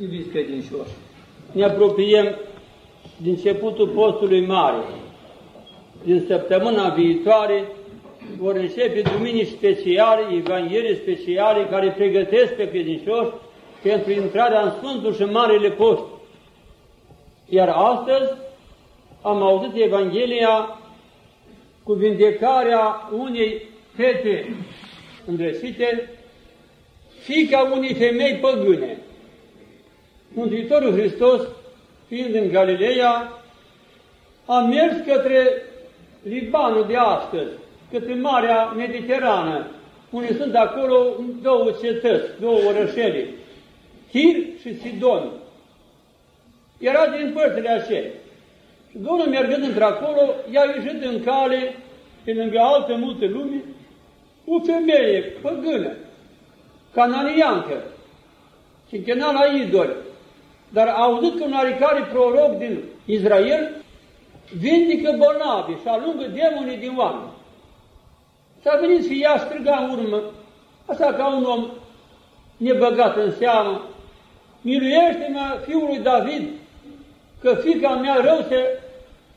Iubiți credincioși, ne apropiem din începutul postului mare. Din săptămâna viitoare vor începe duminici speciale, evanghelii speciale care pregătesc pe credincioși pentru intrarea în Sfântul și Marele Post. Iar astăzi am auzit Evanghelia cu vindecarea unei fete îndrăsite, fiica unei femei păgâne. Mântuitorul Hristos, fiind în Galileea, a mers către Libanul de astăzi, către Marea Mediterană, unde sunt acolo două cetăți, două orășele, Tir și Sidon. Era din părțile acelea. Și Domnul mergând într-acolo, i-a ieșit în cale, pe lângă alte multe lume, o femeie păgână, cananiancă, și închina la idoli. Dar a auzit că un aricare proroc din Israel vindică bolnavi și alungă demonii din oameni. Și a venit și ea striga în urmă, așa ca un om nebăgat în seamă, miluiește-mă, fiul lui David, că fica mea rău se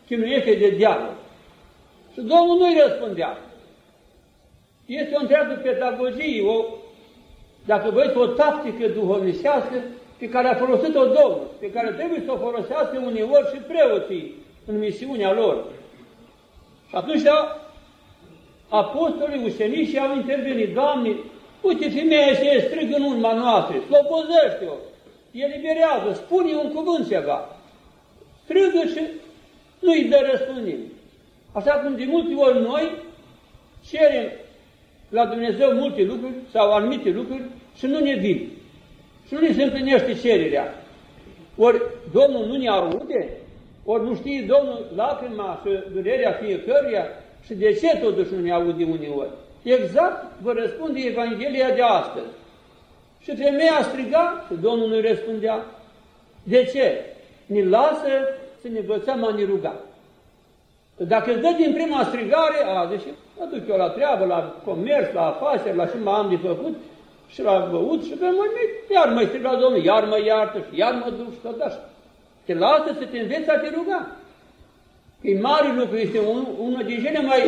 chinuiește de diavol. Și Domnul nu-i răspundea. Este o întreagă pedagogie, o, dacă vreți, o tactică duhovnicească pe care a folosit-o Domnul, pe care trebuie să o folosească uneori și preoții în misiunea lor. Și atunci apostolii, ucenicii au intervenit, Doamne, uite femeia și strigă în urma noastră, slobozește-o, eliberează, spune un cuvânt ceva. Strigă și nu-i dă răspundire. Așa cum de multe ori noi cerem la Dumnezeu multe lucruri sau anumite lucruri și nu ne vin. Și nu ne se împlinește cererea. Ori Domnul nu ne arude, ori nu știe Domnul lacrima și durerea fiecăruia și de ce totuși nu ne aude uneori. Exact vă răspunde Evanghelia de astăzi. Și femeia striga și Domnul nu-i răspundea. De ce? Ne lasă să ne învățăm a ne ruga. Dacă îți dă din prima strigare, a, deci mă duc eu la treabă, la comerț, la afaceri, la ce mai am de făcut, și la băut și pe mâine, iar mă striga Domnul, iar mă iartă și iar mă duc și tot așa. Te lasă să te înveți a te ruga. E mare lucru, este un, unul din cele mai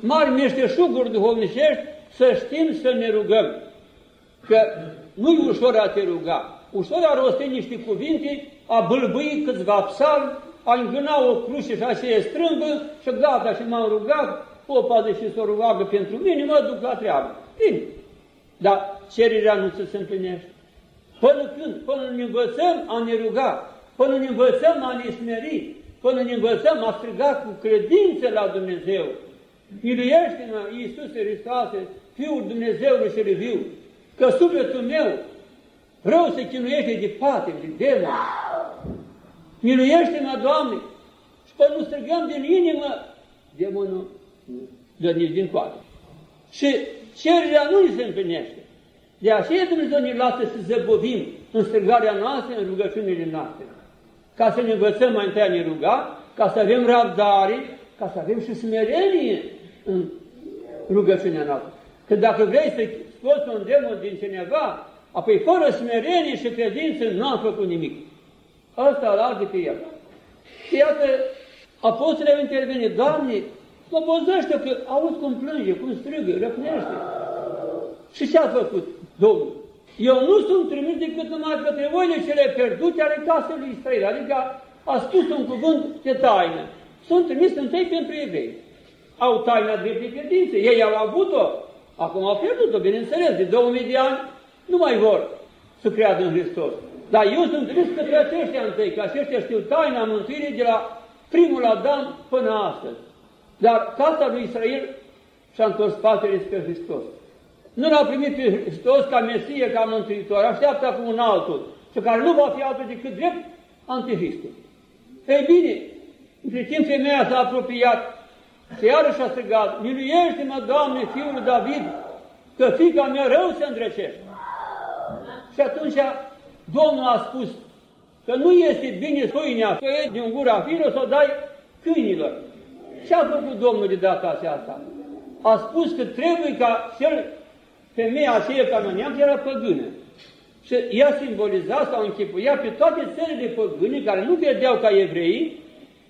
mari meșteșuguri duhovnicești să știm să ne rugăm. Că nu e ușor a te ruga. Ușor a rosti niște cuvinte, a bâlbâi câțiva psalmi, a îngâna o cruce și așa e strâmbă și gata și m-am rugat, popa deși s-o rugagă pentru mine, mă duc la treabă. Bine, dar cererea nu se împlinește. Până când? Până ne învățăm a ne ruga, până ne învățăm a ne smeri, până ne învățăm a striga cu credință la Dumnezeu. Miluiește-mă, Iisuse Hristoase, Fiul Dumnezeului și viu, că sufletul meu rău se chinuiește de pate, de demon. Miluiește-mă, Doamne! Și până nu strigăm din inimă, demonul nu dă nici din coadă. Și cererea nu se împlinește. De aceea Dumnezeu ne lasă să zăbovim în strigarea noastră, în rugăciunile noastre. Ca să ne învățăm mai întâi a ne ruga, ca să avem răbdare, ca să avem și smerenie în rugăciunea noastră. Că dacă vrei să scoți un demon din cineva, apoi fără smerenie și credință nu am făcut nimic. Asta îl arde pe el. Și iată, apostolii au intervenit, Doamne, slobozește că auzi cum plânge, cum strigă, răpnește. Și ce a făcut Domnul? Eu nu sunt trimis decât numai către voile cele pierdute ale casei lui Israel, adică a spus un cuvânt de taină. Sunt trimis întâi pentru evrei. Au taina drept de credință, ei au avut-o, acum au pierdut-o, bineînțeles, de 2000 de ani nu mai vor să creadă în Hristos. Dar eu sunt trimis către aceștia întâi, că aceștia știu taina mântuirii de la primul Adam până astăzi. Dar casa lui Israel și-a întors spatele spre Hristos. Nu l-a primit pe Hristos ca Mesie, ca Mântuitor, așteaptă acum un altul, și care nu va fi altul decât drept Antichristul. Ei bine, între timp femeia s-a apropiat și iarăși a strigat, miluiește-mă, Doamne, Fiul David, că fica mea rău se îndrăcește. Și atunci Domnul a spus că nu este bine pâinea să iei din gura vină să o dai câinilor. Ce a făcut Domnul de data aceasta? A spus că trebuie ca cel, femeia aceea canoniancă era păgână. Și ea simboliza sau închipuia pe toate țările păgâne care nu vedeau ca evrei,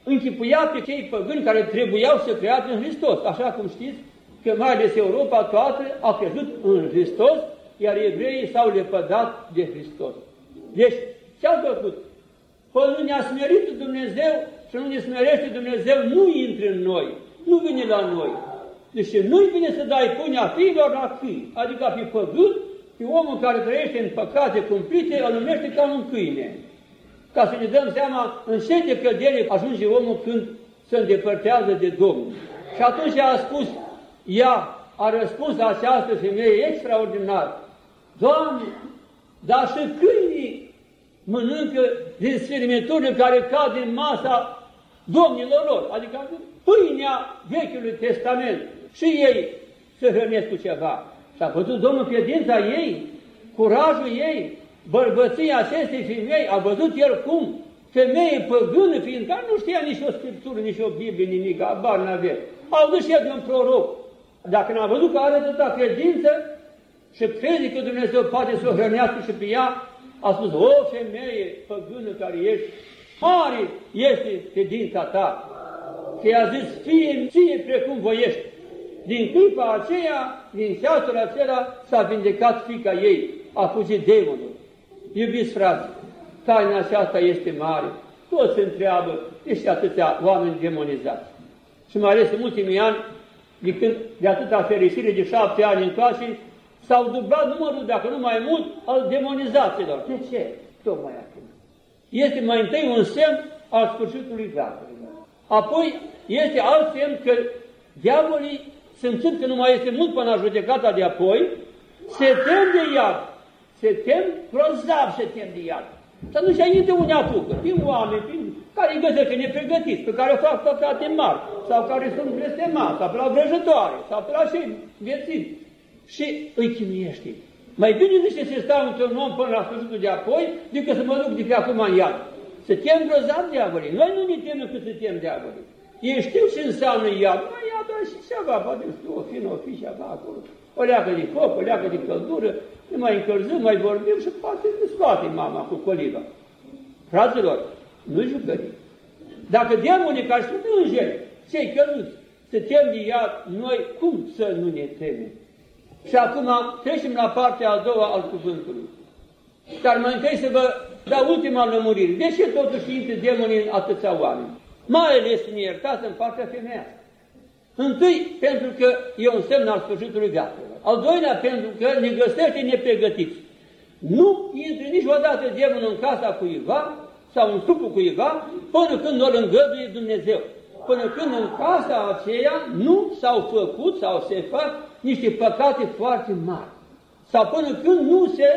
închipuia pe cei păgâni care trebuiau să creadă în Hristos. Așa cum știți că mai ales Europa toată a crezut în Hristos, iar evreii s-au lepădat de Hristos. Deci, ce-au făcut? Până nu ne-a smerit Dumnezeu și nu ne smerește Dumnezeu, nu intră în noi, nu vine la noi. Deci nu-i vine să dai pâinea fiilor la câini, adică a fi păgât, și omul care trăiește în păcate cumplite, îl numește ca un câine. Ca să ne dăm seama în ce de cădere ajunge omul când se îndepărtează de Domnul. Și atunci a spus, ea a răspuns la această femeie extraordinar. Doamne, dar și câinii mănâncă din sfirmiturile care cad din masa domnilor lor, adică pâinea Vechiului Testament. Și ei se hrănesc cu ceva. Și a văzut Domnul credința ei, curajul ei, bărbăția acestei femei, a văzut el cum femeie păgână, fiindcă nu știa nici o scriptură, nici o Biblie, nimic, abar n-avea. Au văzut și el de un proroc. Dacă n-a văzut că are atâta credință și crede că Dumnezeu poate să o hrănească și pe ea, a spus, o femeie păgână care ești, mare este credința ta. Și i-a zis, fie, fie precum voiești. Din clipa aceea, din ceasul acela, s-a vindecat fica ei, a fugit demonul. Iubiți frate, taina aceasta este mare. Toți se întreabă, este atâția oameni demonizați. Și mai ales în ultimii ani, de, când, de atâta fericire de șapte ani încoace, s-au dublat numărul, dacă nu mai mult, al demonizațiilor. De ce? Tocmai acum. Este mai întâi un semn al sfârșitului veacurilor. Apoi este alt semn că diavolii simțind că nu mai este mult până la judecata de apoi, se tem de iad. Se tem grozav, se tem de iad. Și atunci intră unde apucă, prin oameni, prin care îi găsesc nepregătiți, pe care fac păcate mari, sau care sunt blestemați, sau pe la vrăjătoare, sau pe la cei viețiți. Și îi chinuiește. Mai bine zice să stau într-un om până la sfârșitul de apoi, decât să mă duc de pe acum în iad. Să tem grozav diavolii. Noi nu ne temem cât să tem diavolii. Ei știu ce înseamnă iad. Mai iad și ceva, poate știu, o fi, o fi ceva acolo. O leagă de foc, o leagă de căldură, ne mai încălzim, mai vorbim și poate ne scoate mama cu coliva. Fraților, nu jucării. Dacă demonii care sunt îngeri, cei căzuți, se tem de iad, noi cum să nu ne temem? Și acum trecem la partea a doua al cuvântului. Dar mai întâi să vă dau ultima lămurire. De ce totuși intră demonii în atâția oameni? Mai ales în iertați în partea femească. Întâi, pentru că e un semn al sfârșitului viaților. Al doilea, pentru că ne găsește nepregătiți. Nu intră niciodată demonul în casa cuiva sau în trupul cuiva până când nu-l îngăduie Dumnezeu. Până când în casa aceea nu s-au făcut sau se fac niște păcate foarte mari. Sau până când nu se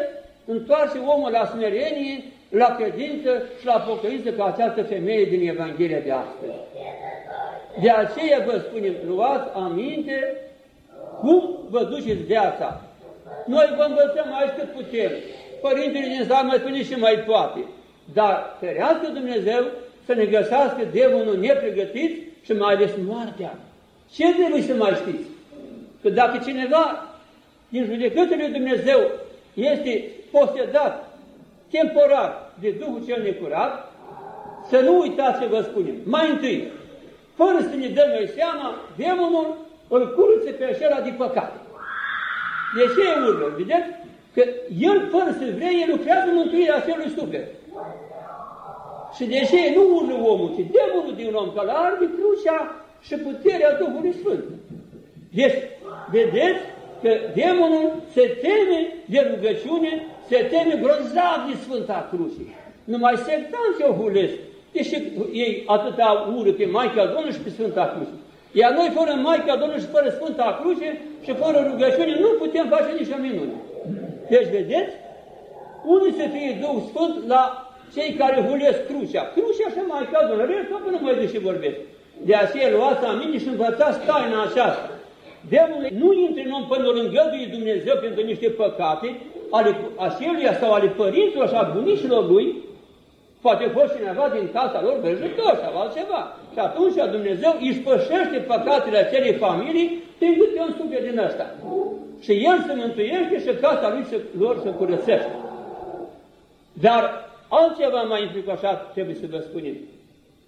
întoarce omul la smerenie la credință și la pocăință ca această femeie din Evanghelia de astăzi. De aceea vă spunem, luați aminte cum vă duceți viața. Noi vă învățăm aici cât putem. Părintele din sat mai spune și mai poate. Dar ferească Dumnezeu să ne găsească demonul nepregătit și mai ales moartea. Ce trebuie să mai știți? Că dacă cineva din judecățile Dumnezeu este posedat temporar de Duhul cel necurat, să nu uitați ce vă spunem. Mai întâi, fără să ne dăm noi seama, demonul îl curăță pe acela de păcat. De ce e urmă? Vedeți? Că el, fără să vrea, el lucrează mântuirea acelui suflet. Și de ce nu urlă omul, ci demonul din om, că la arde crucea și puterea Duhului Sfânt. Deci, vedeți că demonul se teme de rugăciune se teme grozav de Sfânta Cruce. Numai sectanții o hulesc, deși ei atâta ură pe Maica Domnului și pe Sfânta Cruce. Iar noi, fără Maica Domnului și fără Sfânta Cruce și fără rugăciune, nu putem face nici o minune. Deci, vedeți, unde să fie Duh Sfânt la cei care hulesc crucea. Crucea și Maica Domnului, restul nu mai de vorbesc. De aceea luați aminte și învățați taina aceasta. Demonul nu intre în om până îl îngăduie Dumnezeu pentru niște păcate, ale aseluia sau ale părinților și a bunicilor lui, poate fost cineva din casa lor vrăjitor sau altceva. Și atunci Dumnezeu își pășește păcatele acelei familii prin câte un suflet din ăsta. Și el se mântuiește și casa lui se, lor se curățește. Dar altceva mai înfricoșat trebuie să vă spunem.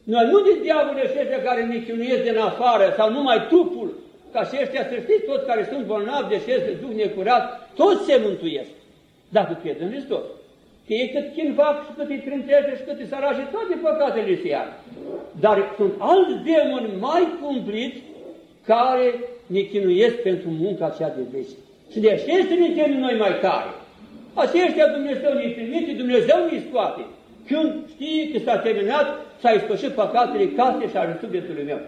Noi nu de diavolul ăștia care ne chinuiesc din afară sau numai trupul, ca și ăștia să știți, toți care sunt bolnavi de șez de Duh necurat, toți se mântuiesc, dacă cred în Hristos. Că ei cât chin fac și cât îi trântește și cât îi sărace, toate păcatele se iar. Dar sunt alți demoni mai cumpliți care ne chinuiesc pentru munca aceea de veci. Și de aceea să ne chem noi mai tare. Aceștia Dumnezeu ne trimite, Dumnezeu ne scoate. Când știi că s-a terminat, s-a ispășit păcatele case și ale sufletului meu.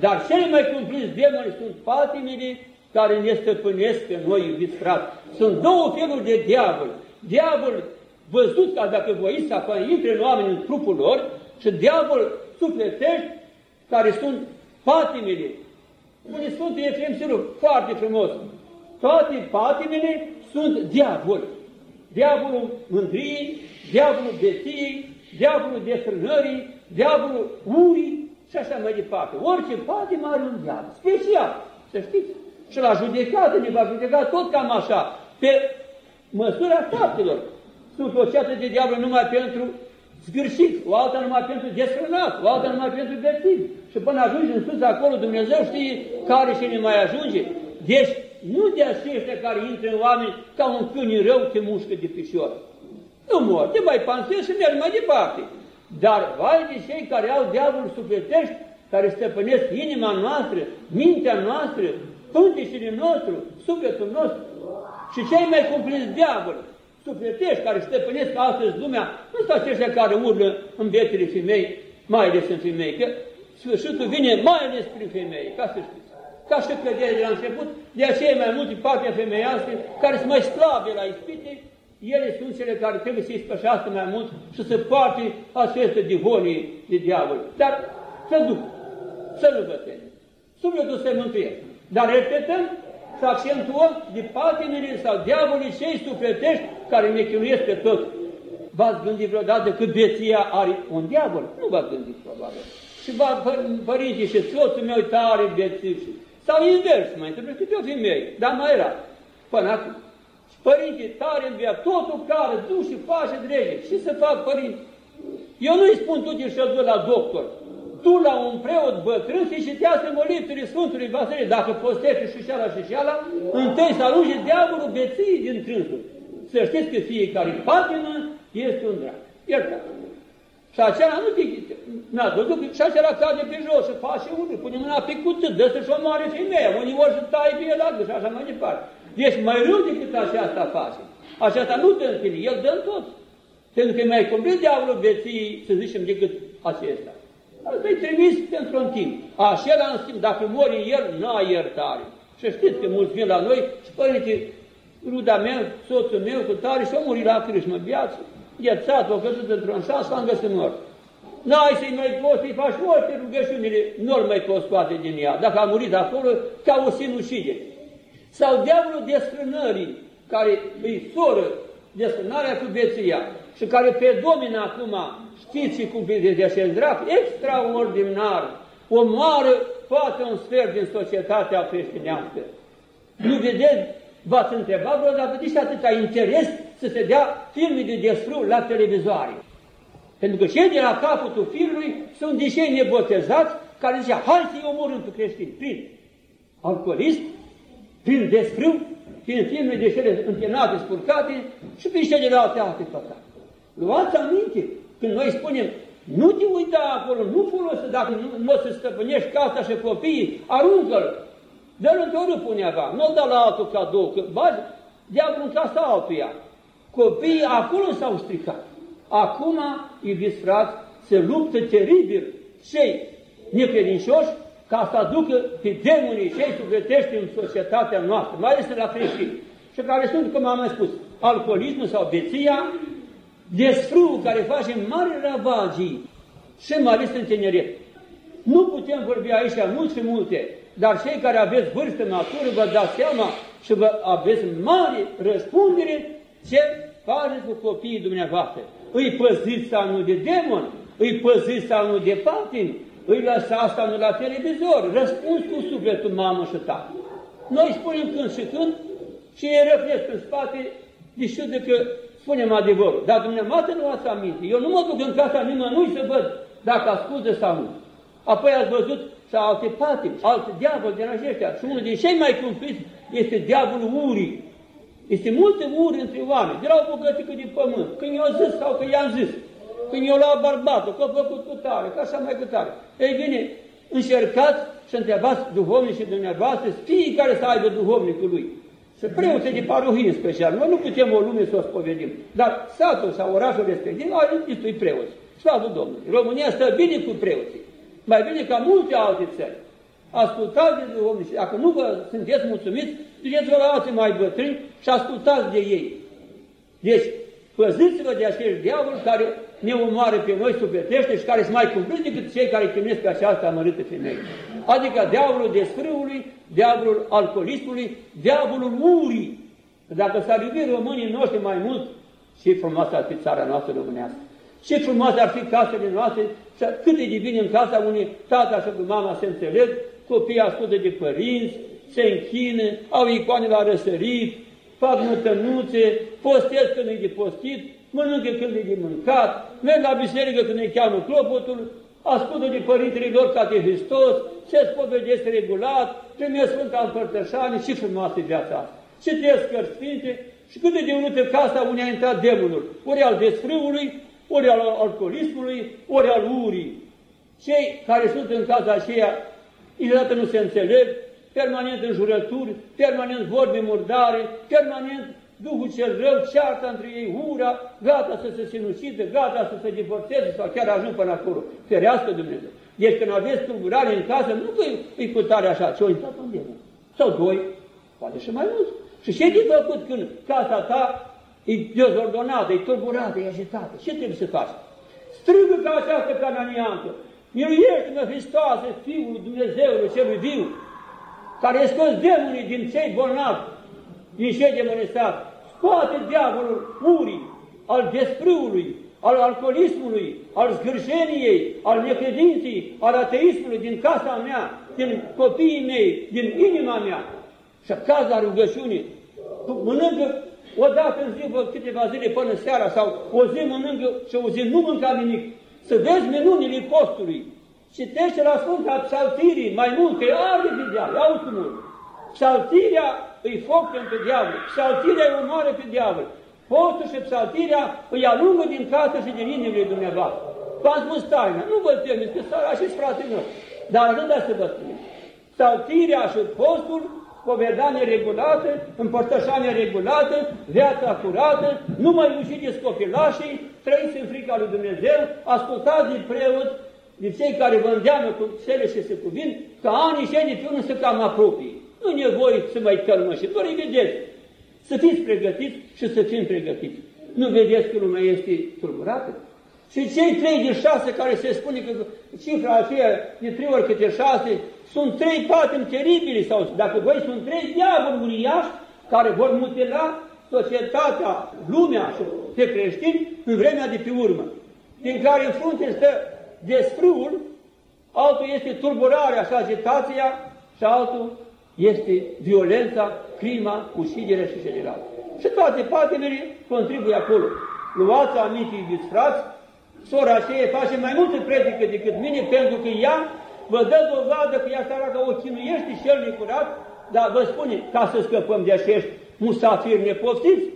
Dar cele mai cumpliți demoni sunt patimile care ne stăpânesc pe noi, iubiți frate. Sunt două feluri de diavol. Diavol văzut ca dacă voiți să intre în oameni în trupul lor și diavol sufletești care sunt patimile. Unde Sfântul Efrem Siru, foarte frumos. Toate patimile sunt diavol. Diavolul mândriei, diavolul betiei, diavolul desfrânării, diavolul urii și așa mai departe. Orice patim are un diavol, special, să știți. Și la judecată ne va judeca tot cam așa, pe măsura faptelor. Sunt o ceată de diavol numai pentru zgârșit, o alta numai pentru desfrânat, o alta numai pentru bețiv. Și până ajungi în sus acolo, Dumnezeu știe care și ne mai ajunge. Deci, nu de aceștia care intră în oameni ca un câini rău te mușcă de picior. Nu mor, te mai pansezi și mergi mai departe. Dar vai de cei care au diavolul sufletești, care stăpânesc inima noastră, mintea noastră, pântișile nostru, sufletul nostru. Și cei mai cumpliți diavol, sufletești, care stăpânesc astăzi lumea, nu sunt aceștia care urlă în bietele femei, mai ales în femei, că sfârșitul vine mai ales prin femei, ca să știți. Ca și credere de la început, de aceea mai multe partea femeiască, care sunt mai slabe la ispite, ele sunt cele care trebuie să-i spășească mai mult și să poarte aceste divonii de diavol. Dar să duc, să nu vă teme. Sufletul se mântuiește. Dar repetăm să accentuăm de patimile sau diavolii cei sufletești care ne chinuiesc pe tot. V-ați gândit vreodată că beția are un diavol? Nu v-ați gândit probabil. Și va, părinții și soțul meu tare bețiv și sau invers, mai întâmplă câte o femeie, dar mai era până acum. Și părinții tare în viață, totul care, du și face drege. Și să fac părinți? Eu nu-i spun tu și l la doctor. Tu la un preot bătrân și citează molitului Sfântului Vasile, dacă postește și ceala și ceala, întâi să alunge diavolul beții din trânsul. Să știți că fiecare patină este un drag. Iertați. Și acela nu te... N-a văzut că și acela cade pe jos și face unul, pune mâna pe cuțit, dă să-și omoare femeia, unii ori să taie pe el și așa mai departe. Deci mai rău decât aceasta face. Aceasta nu dă în tine, el dă în tot. Pentru că e mai complet diavolul beții, să zicem, decât acesta. Asta e trimis pentru un timp. Așa în schimb, dacă mori el, nu ai iertare. Și știți că mulți vin la noi și părinte, ruda mea, soțul meu, cu tare și-a murit la crâșmă viață ghețat, o căzut într-un șans, l-am găsit mort. N-ai să-i mai poți să-i faci orice rugăciunile, nu-l mai poți scoate din ea. Dacă a murit acolo, ca o sinucide. Sau diavolul desfrânării, care îi soră desfrânarea cu beția și care pe domine acum, știți cum de acest drap, extraordinar, omoară poate un sfert din societatea creștinească. Nu vedeți V-ați întrebat vreodată de ce atâta interes să se dea filme de desfru la televizoare? Pentru că cei de la capătul filmului sunt deșei nebotezați care zicea, hai să-i omorâm pe creștini, prin alcoolism, prin desfrâu, prin filme de cele întenate, spurcate și prin celelalte alte păcate. Luați aminte, când noi spunem, nu te uita acolo, nu folosi, dacă nu, nu o să stăpânești casa și copiii, aruncă-l, Dă-l într-o râpă undeva, nu-l da la altul cadou, că bagi diavolul în casa altuia. Copiii acolo s-au stricat. Acum, iubiți frați, se luptă teribil cei necredincioși ca să aducă pe demonii cei sufletești în societatea noastră, mai ales la creștini, și care sunt, cum am mai spus, alcoolismul sau beția, desfrul care face mari ravagii și mai ales în tineret. Nu putem vorbi aici mult și multe, dar cei care aveți vârstă matură vă dați seama și vă aveți mare răspundere ce faceți cu copiii dumneavoastră. Îi păziți sau nu de demon, îi păziți sau nu de patin, îi lăsați sau nu la televizor, răspuns cu sufletul mamă și tată. Noi spunem când și când și ei răpnesc în spate, deși de că spunem adevărul. Dar dumneavoastră nu ați aminte. Eu nu mă duc în casa nimănui să văd dacă ascultă sau nu. Apoi ați văzut și alte patimi, alte diavoli din aceștia. Și unul din cei mai cumpliți este diavolul urii. Este multe uri între oameni, de la o bucățică de pământ, când i-au zis sau că i-am zis, când i-au luat bărbatul, că a făcut cu tare, că așa mai cu tare. Ei bine, încercați și întrebați duhovnici și dumneavoastră, fiecare să aibă duhovnicul lui. Să preoțe de parohie special. Noi nu putem o lume să o spovedim, dar satul sau orașul respectiv au destui preoți. Slavă Domnului! România stă bine cu preoții. Mai bine ca multe alte țări. Ascultați de duhovnici. Dacă nu vă sunteți mulțumiți, duceți-vă la alții mai bătrâni și ascultați de ei. Deci, păziți-vă de acești diavoli care ne omoară pe noi sufletește și care sunt mai cumpliți decât cei care chinuiesc pe această amărâtă femeie. Adică diavolul desfrâului, diavolul alcoolismului, diavolul urii. Dacă s-ar iubi românii noștri mai mult, ce frumoasă ar fi țara noastră românească. Ce frumoasă ar fi casele noastre și cât e de bine în casa unei tata și mama se înțeleg, copiii ascultă de părinți, se închină, au icoane la răsărit, fac mătănuțe, postez când e de postit, mănâncă când e de mâncat, merg la biserică când îi cheamă clopotul, ascultă de părintele lor Hristos, se spovedesc regulat, primesc Sfânta Împărtășanie și frumoasă viața asta. Citesc cărți sfinte și cât de urâtă casa unde a intrat demonul, ori al desfrâului, ori al alcoolismului, ori al urii. Cei care sunt în casa aceea, niciodată nu se înțeleg, permanent în jurături, permanent vorbe murdare, permanent Duhul cel rău ceartă între ei ura, gata să se sinucide, gata să se divorțeze sau chiar ajung până acolo. Ferească Dumnezeu. Deci când aveți tulburare în casă, nu că e cu tare așa, ci o intrat un demon. Sau doi, poate și mai mult. Și ce de făcut când casa ta e dezordonată, e tulburată, e agitată? Ce trebuie să faci? Strigă ca această cananiancă. Miluiește-mă, Hristoase, Fiul Dumnezeului celui viu, care e scos demonii din cei bolnavi, din cei demonisați, scoate diavolul urii, al desprâului, al alcoolismului, al zgârșeniei, al necredinței, al ateismului din casa mea, din copiii mei, din inima mea. Și caza rugăciunii, mănâncă o dată în zi, câteva zile până seara, sau o zi mănâncă și o zi nu mânca nimic. Să vezi minunile postului. Citește la Sfânta Psaltirii mai mult, că arde de diavol, auzi cum Psaltirea îi foc pentru diavol, psaltirea îi omoară pe diavol. Postul și psaltirea îi alungă din casă și din inimile dumneavoastră. V-am spus taina, nu vă temeți, că s-ar așa fratele nostru. Dar atâta să vă spun. Psaltirea și postul, povedanie regulată, împărtășanie regulată, viața curată, nu mai ucideți copilașii, trăiți în frica lui Dumnezeu, ascultați din preot, de cei care vă îndeamnă cu cele și se cuvin, ca anii și anii pe să cam apropii. Nu e nevoie să mai și doar îi vedeți. Să fiți pregătiți și să fim pregătiți. Nu vedeți că lumea este tulburată? Și cei trei din șase care se spune că cifra aceea de trei ori câte șase, sunt trei patimi teribili sau dacă voi sunt trei diavoli uriași care vor mutila societatea, lumea și pe creștini în vremea de pe urmă, din care în frunte stă desfrâul, altul este tulburarea și agitația și altul este violența, crima, uciderea și celelalte. Și toate patimile contribuie acolo. Luați aminte, iubiți frați, sora aceea face mai multe predică decât mine, pentru că ea vă dă dovadă că ea săracă o chinuiește și el necurat, dar vă spune, ca să scăpăm de acești musafiri nepoftiți,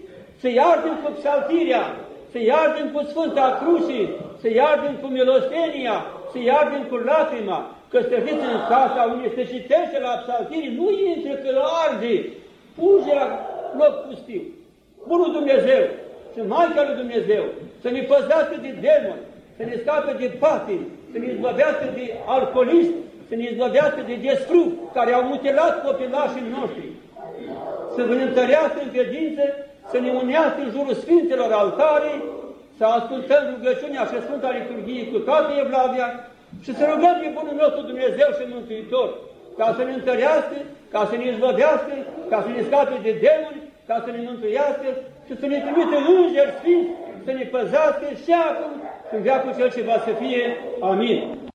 să iardem cu psaltirea, să iardem cu Sfânta Crucii, să iardem cu milostenia, să iardem cu lacrima, că stăviți în casa unde se citește la psaltirii, nu intre că arde, fuge la loc pustiu. Bunul Dumnezeu și Maica lui Dumnezeu să ne păzească de demoni, să ne scape de patii, să ne izbăvească de alcoolism, să ne izbăvească de desfru care au mutilat copilașii noștri, să ne întărească în credință, să ne unească în jurul Sfintelor altarii, să ascultăm rugăciunea și Sfânta Liturghie cu toată Evlavia, și să rugăm pe Bunul nostru Dumnezeu și Mântuitor, ca să ne întărească, ca să ne izbăvească, ca să ne scape de demoni, ca să ne mântuiască și să ne trimite îngeri sfinți, să ne păzească și acum și în veacul cel ce va să fie. Amin.